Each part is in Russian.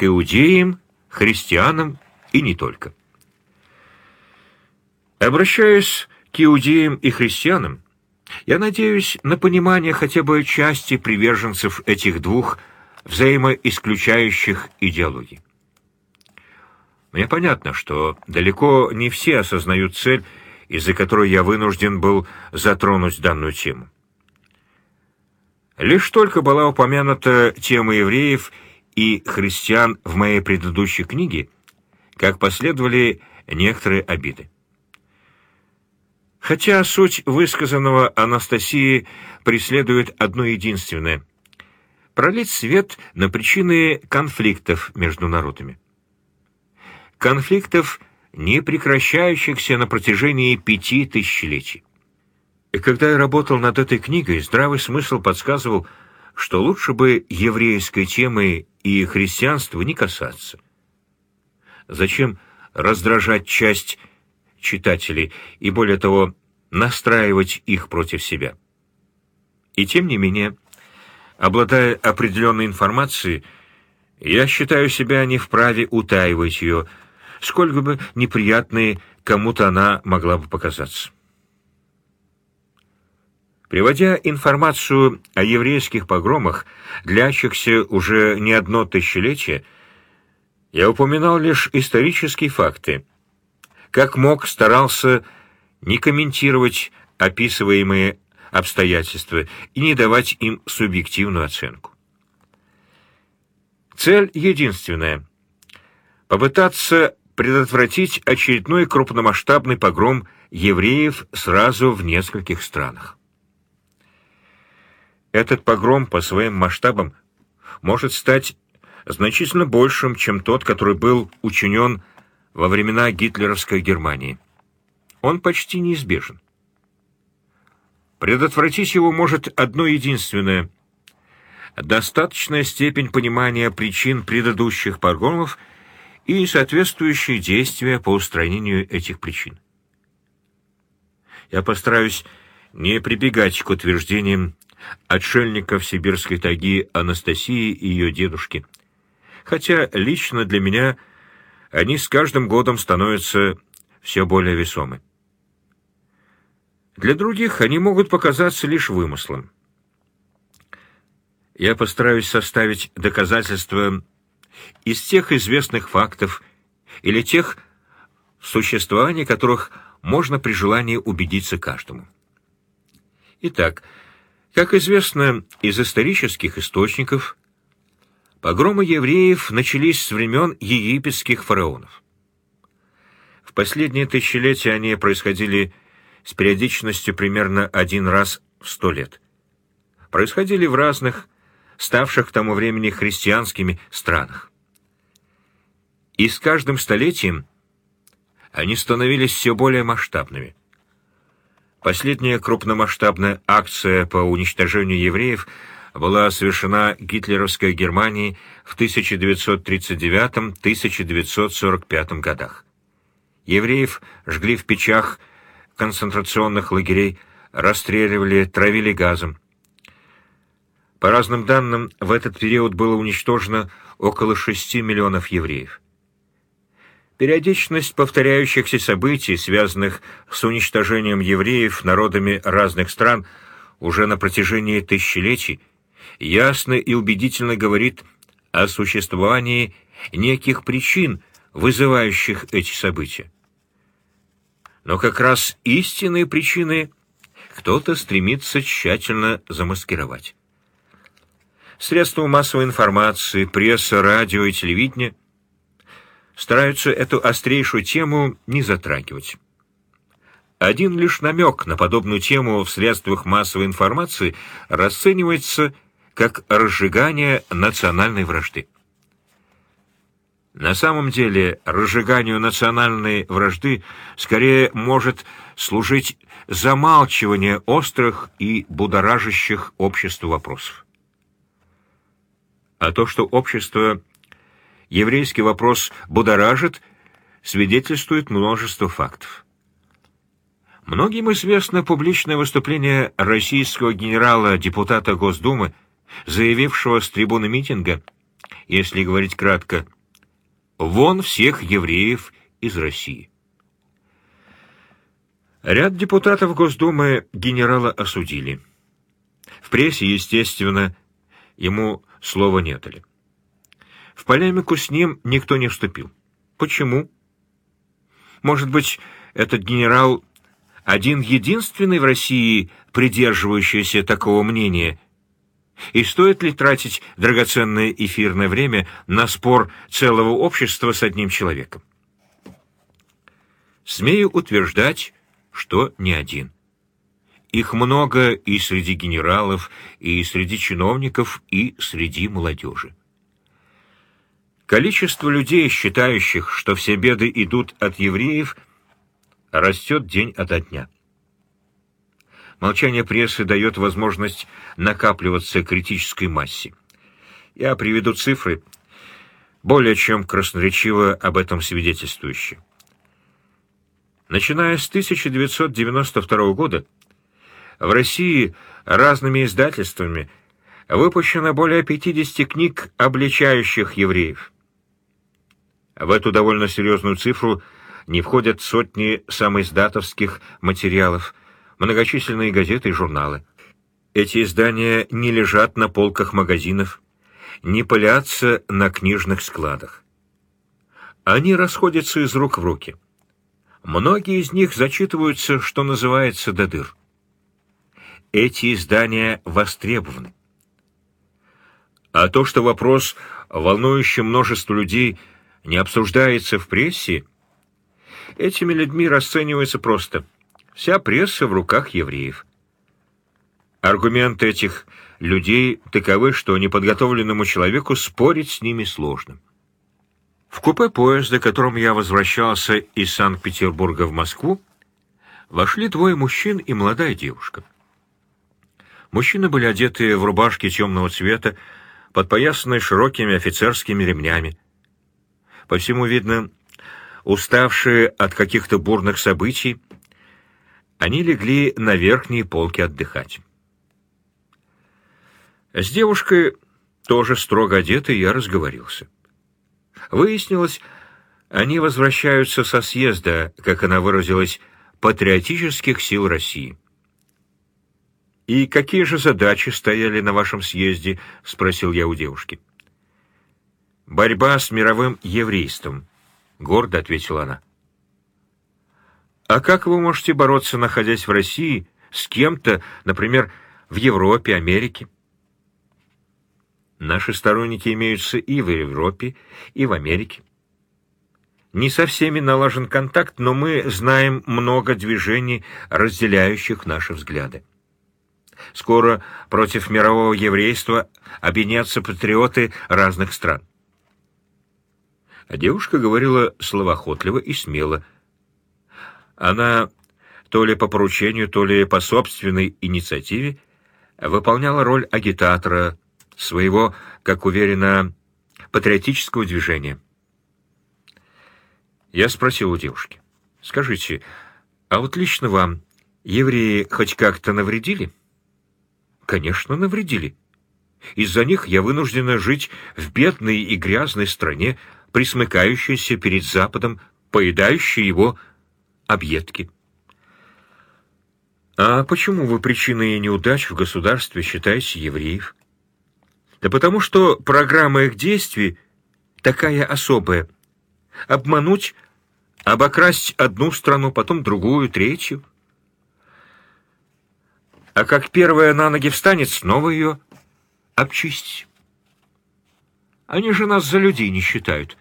к иудеям, христианам и не только. Обращаясь к иудеям и христианам, я надеюсь на понимание хотя бы части приверженцев этих двух взаимоисключающих идеологий. Мне понятно, что далеко не все осознают цель, из-за которой я вынужден был затронуть данную тему. Лишь только была упомянута тема евреев и христиан в моей предыдущей книге, как последовали некоторые обиды. Хотя суть высказанного Анастасии преследует одно единственное — пролить свет на причины конфликтов между народами. Конфликтов, не прекращающихся на протяжении пяти тысячелетий. И когда я работал над этой книгой, здравый смысл подсказывал, что лучше бы еврейской темы и христианства не касаться. Зачем раздражать часть читателей и, более того, настраивать их против себя. И тем не менее, обладая определенной информацией, я считаю себя не вправе утаивать ее, сколько бы неприятной кому-то она могла бы показаться. Приводя информацию о еврейских погромах, длящихся уже не одно тысячелетие, я упоминал лишь исторические факты. Как мог, старался не комментировать описываемые обстоятельства и не давать им субъективную оценку. Цель единственная — попытаться предотвратить очередной крупномасштабный погром евреев сразу в нескольких странах. Этот погром по своим масштабам может стать значительно большим, чем тот, который был учинен во времена гитлеровской Германии. Он почти неизбежен. Предотвратить его может одно единственное — достаточная степень понимания причин предыдущих погромов и соответствующие действия по устранению этих причин. Я постараюсь не прибегать к утверждениям отшельников сибирской тайги Анастасии и ее дедушки, хотя лично для меня они с каждым годом становятся все более весомы. Для других они могут показаться лишь вымыслом. Я постараюсь составить доказательства из тех известных фактов или тех, в существовании которых можно при желании убедиться каждому. Итак, как известно из исторических источников, погромы евреев начались с времен египетских фараонов. В последние тысячелетия они происходили с периодичностью примерно один раз в сто лет. Происходили в разных, ставших к тому времени христианскими странах. И с каждым столетием они становились все более масштабными. Последняя крупномасштабная акция по уничтожению евреев была совершена гитлеровской Германией в 1939-1945 годах. Евреев жгли в печах концентрационных лагерей, расстреливали, травили газом. По разным данным, в этот период было уничтожено около 6 миллионов евреев. Периодичность повторяющихся событий, связанных с уничтожением евреев народами разных стран уже на протяжении тысячелетий, ясно и убедительно говорит о существовании неких причин, вызывающих эти события. Но как раз истинные причины кто-то стремится тщательно замаскировать. Средства массовой информации, пресса, радио и телевидение стараются эту острейшую тему не затрагивать. Один лишь намек на подобную тему в средствах массовой информации расценивается как разжигание национальной вражды. На самом деле, разжиганию национальной вражды скорее может служить замалчивание острых и будоражащих общество вопросов. А то, что общество еврейский вопрос будоражит, свидетельствует множество фактов. Многим известно публичное выступление российского генерала-депутата Госдумы, заявившего с трибуны митинга если говорить кратко, вон всех евреев из России. Ряд депутатов Госдумы генерала осудили. В прессе, естественно, ему слова не дали. В полемику с ним никто не вступил. Почему? Может быть, этот генерал один единственный в России, придерживающийся такого мнения? И стоит ли тратить драгоценное эфирное время на спор целого общества с одним человеком? Смею утверждать, что не один. Их много и среди генералов, и среди чиновников, и среди молодежи. Количество людей, считающих, что все беды идут от евреев, растет день ото дня. Молчание прессы дает возможность накапливаться критической массе. Я приведу цифры, более чем красноречиво об этом свидетельствующие. Начиная с 1992 года в России разными издательствами выпущено более 50 книг, обличающих евреев. В эту довольно серьезную цифру не входят сотни самоиздатовских материалов, многочисленные газеты и журналы. Эти издания не лежат на полках магазинов, не пылятся на книжных складах. Они расходятся из рук в руки. Многие из них зачитываются, что называется, до дыр. Эти издания востребованы. А то, что вопрос, волнующий множество людей, не обсуждается в прессе, этими людьми расценивается просто. Вся пресса в руках евреев. Аргументы этих людей таковы, что неподготовленному человеку спорить с ними сложно. В купе поезда, которым я возвращался из Санкт-Петербурга в Москву, вошли двое мужчин и молодая девушка. Мужчины были одеты в рубашки темного цвета, подпоясанные широкими офицерскими ремнями. По всему видно, уставшие от каких-то бурных событий, они легли на верхние полки отдыхать. С девушкой, тоже строго одетой, я разговорился. Выяснилось, они возвращаются со съезда, как она выразилась, патриотических сил России. «И какие же задачи стояли на вашем съезде?» — спросил я у девушки. «Борьба с мировым еврейством», — гордо ответила она. «А как вы можете бороться, находясь в России, с кем-то, например, в Европе, Америке?» Наши сторонники имеются и в Европе, и в Америке. Не со всеми налажен контакт, но мы знаем много движений, разделяющих наши взгляды. Скоро против мирового еврейства объединятся патриоты разных стран. А девушка говорила словоохотливо и смело. Она то ли по поручению, то ли по собственной инициативе выполняла роль агитатора, своего, как уверенно, патриотического движения. Я спросил у девушки, «Скажите, а вот лично вам евреи хоть как-то навредили?» «Конечно, навредили. Из-за них я вынуждена жить в бедной и грязной стране, присмыкающейся перед Западом, поедающей его объедки». «А почему вы причиной неудач в государстве считаете евреев?» Да потому что программа их действий такая особая. Обмануть, обокрасть одну страну, потом другую, третью. А как первая на ноги встанет, снова ее обчистить. Они же нас за людей не считают.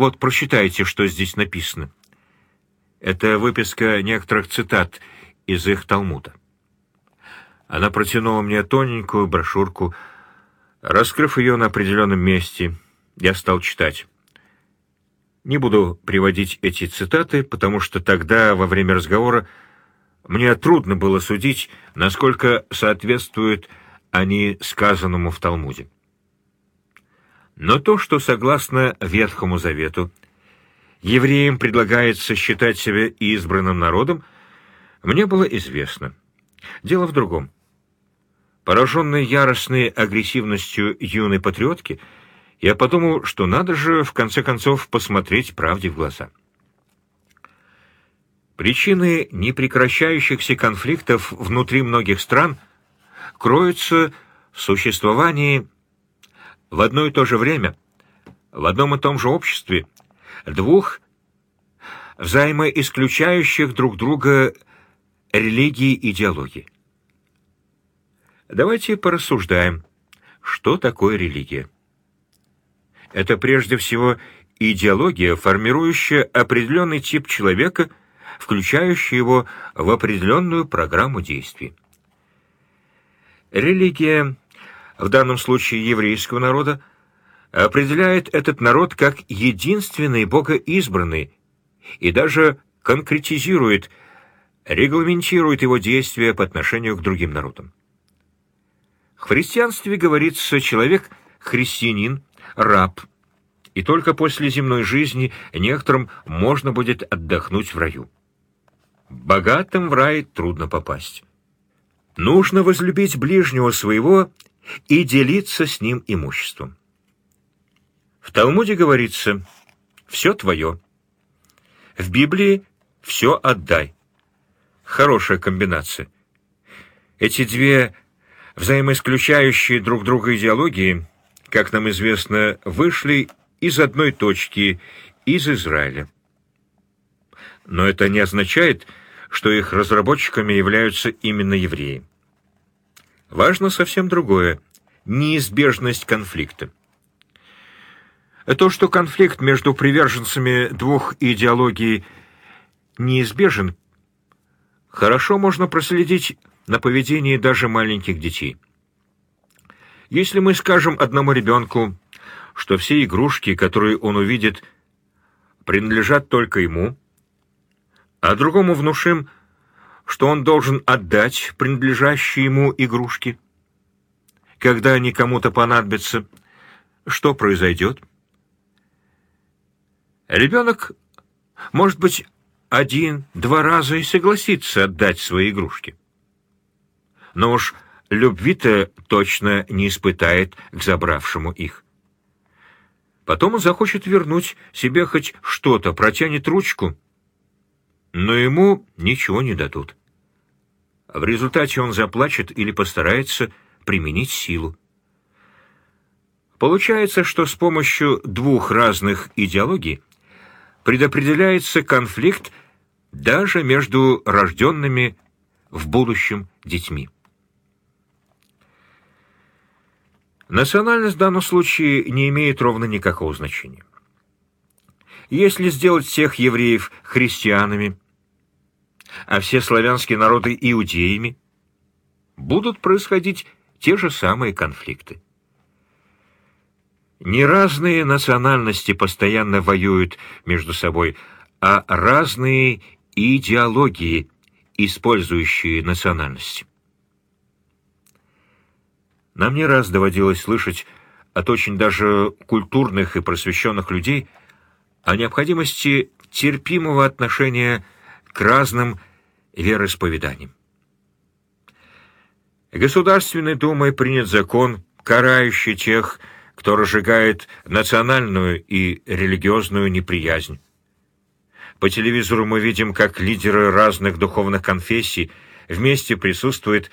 Вот прочитайте, что здесь написано. Это выписка некоторых цитат из их Талмуда. Она протянула мне тоненькую брошюрку Раскрыв ее на определенном месте, я стал читать. Не буду приводить эти цитаты, потому что тогда, во время разговора, мне трудно было судить, насколько соответствуют они сказанному в Талмуде. Но то, что, согласно Ветхому Завету, евреям предлагается считать себя избранным народом, мне было известно. Дело в другом. Пораженной яростной агрессивностью юной патриотки, я подумал, что надо же, в конце концов, посмотреть правде в глаза. Причины непрекращающихся конфликтов внутри многих стран кроются в существовании в одно и то же время, в одном и том же обществе, двух взаимоисключающих друг друга религии и идеологии. Давайте порассуждаем, что такое религия. Это прежде всего идеология, формирующая определенный тип человека, включающая его в определенную программу действий. Религия, в данном случае еврейского народа, определяет этот народ как единственный богоизбранный и даже конкретизирует, регламентирует его действия по отношению к другим народам. В христианстве говорится «человек – христианин, раб, и только после земной жизни некоторым можно будет отдохнуть в раю. Богатым в рай трудно попасть. Нужно возлюбить ближнего своего и делиться с ним имуществом. В Талмуде говорится «все твое». В Библии «все отдай». Хорошая комбинация. Эти две взаимоисключающие друг друга идеологии, как нам известно, вышли из одной точки, из Израиля. Но это не означает, что их разработчиками являются именно евреи. Важно совсем другое – неизбежность конфликта. То, что конфликт между приверженцами двух идеологий неизбежен, хорошо можно проследить на поведении даже маленьких детей. Если мы скажем одному ребенку, что все игрушки, которые он увидит, принадлежат только ему, а другому внушим, что он должен отдать принадлежащие ему игрушки. Когда они кому-то понадобятся, что произойдет? Ребенок, может быть, один-два раза и согласится отдать свои игрушки. Но уж любви-то точно не испытает к забравшему их. Потом он захочет вернуть себе хоть что-то, протянет ручку, но ему ничего не дадут. В результате он заплачет или постарается применить силу. Получается, что с помощью двух разных идеологий предопределяется конфликт даже между рожденными в будущем детьми. Национальность в данном случае не имеет ровно никакого значения. Если сделать всех евреев христианами, а все славянские народы иудеями, будут происходить те же самые конфликты. Не разные национальности постоянно воюют между собой, а разные идеологии, использующие национальности. Нам не раз доводилось слышать от очень даже культурных и просвещенных людей о необходимости терпимого отношения к разным вероисповеданиям. Государственной Думой принят закон, карающий тех, кто разжигает национальную и религиозную неприязнь. По телевизору мы видим, как лидеры разных духовных конфессий вместе присутствуют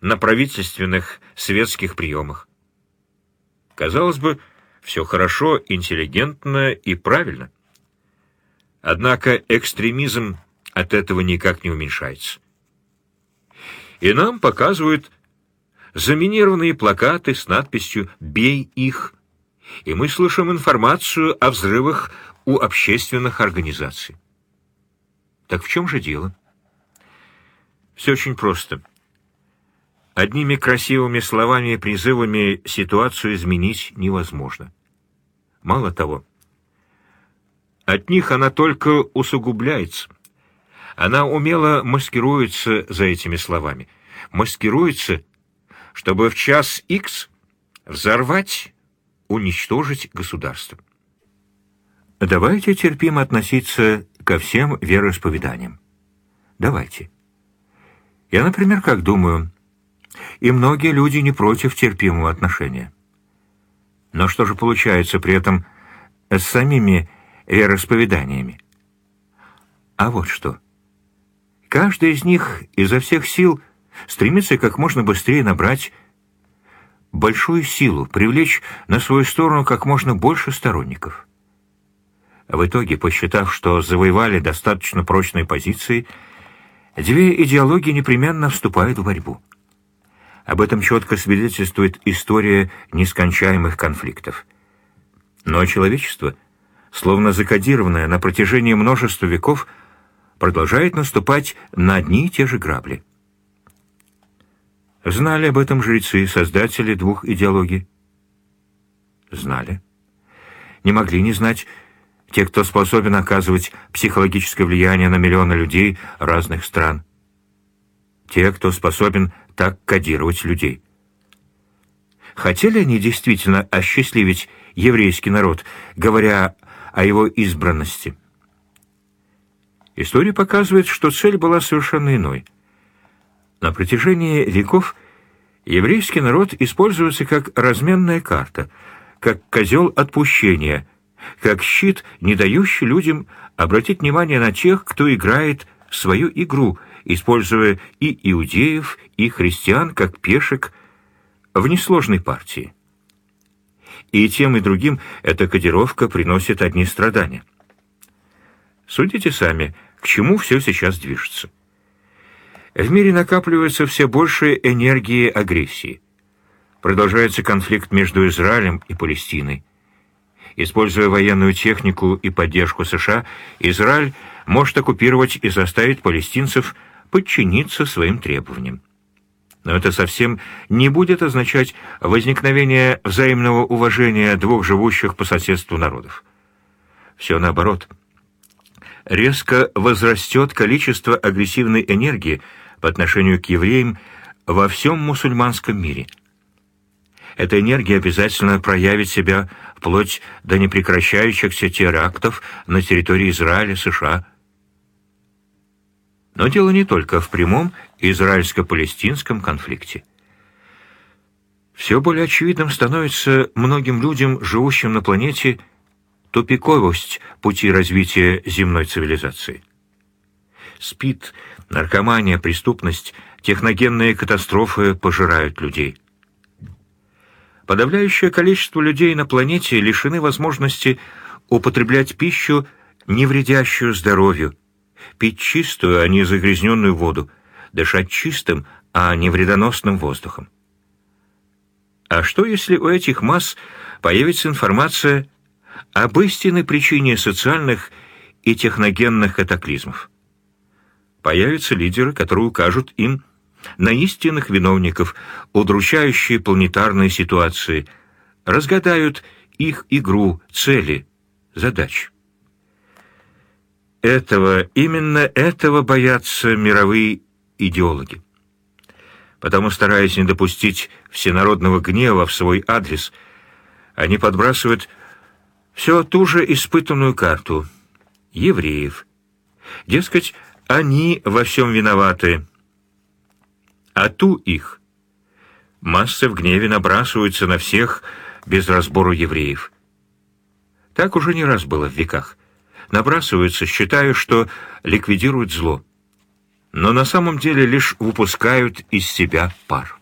на правительственных светских приемах. Казалось бы, все хорошо, интеллигентно и правильно. Однако экстремизм от этого никак не уменьшается. И нам показывают заминированные плакаты с надписью «Бей их», и мы слышим информацию о взрывах у общественных организаций. Так в чем же дело? Все очень просто. Одними красивыми словами и призывами ситуацию изменить невозможно. Мало того, от них она только усугубляется. Она умело маскируется за этими словами. Маскируется, чтобы в час X взорвать, уничтожить государство. Давайте терпимо относиться ко всем вероисповеданиям. Давайте. Я, например, как думаю, и многие люди не против терпимого отношения. Но что же получается при этом с самими вероисповеданиями? А вот что. Каждый из них изо всех сил стремится как можно быстрее набрать большую силу, привлечь на свою сторону как можно больше сторонников. В итоге, посчитав, что завоевали достаточно прочные позиции, две идеологии непременно вступают в борьбу. Об этом четко свидетельствует история нескончаемых конфликтов. Но человечество, словно закодированное на протяжении множества веков, продолжает наступать на одни и те же грабли. Знали об этом жрецы, создатели двух идеологий? Знали. Не могли не знать те, кто способен оказывать психологическое влияние на миллионы людей разных стран. Те, кто способен так кодировать людей. Хотели они действительно осчастливить еврейский народ, говоря о его избранности? История показывает, что цель была совершенно иной. На протяжении веков еврейский народ используется как разменная карта, как козел отпущения, как щит, не дающий людям обратить внимание на тех, кто играет свою игру, используя и иудеев, и христиан как пешек в несложной партии. И тем и другим эта кодировка приносит одни страдания. Судите сами – к чему все сейчас движется? В мире накапливается все больше энергии агрессии. Продолжается конфликт между Израилем и Палестиной. Используя военную технику и поддержку США, Израиль может оккупировать и заставить палестинцев подчиниться своим требованиям. Но это совсем не будет означать возникновение взаимного уважения двух живущих по соседству народов. Все наоборот – резко возрастет количество агрессивной энергии по отношению к евреям во всем мусульманском мире. Эта энергия обязательно проявит себя вплоть до непрекращающихся терактов на территории Израиля, США. Но дело не только в прямом израильско-палестинском конфликте. Все более очевидным становится многим людям, живущим на планете, тупиковость пути развития земной цивилизации. СПИД, наркомания, преступность, техногенные катастрофы пожирают людей. Подавляющее количество людей на планете лишены возможности употреблять пищу, не вредящую здоровью, пить чистую, а не загрязненную воду, дышать чистым, а не вредоносным воздухом. А что, если у этих масс появится информация об истинной причине социальных и техногенных катаклизмов. Появятся лидеры, которые укажут им на истинных виновников, удручающие планетарные ситуации, разгадают их игру, цели, задачи. Этого, именно этого боятся мировые идеологи. Потому, стараясь не допустить всенародного гнева в свой адрес, они подбрасывают все ту же испытанную карту — евреев. Дескать, они во всем виноваты. А ту их. Массы в гневе набрасываются на всех без разбору евреев. Так уже не раз было в веках. Набрасываются, считая, что ликвидируют зло. Но на самом деле лишь выпускают из себя пар.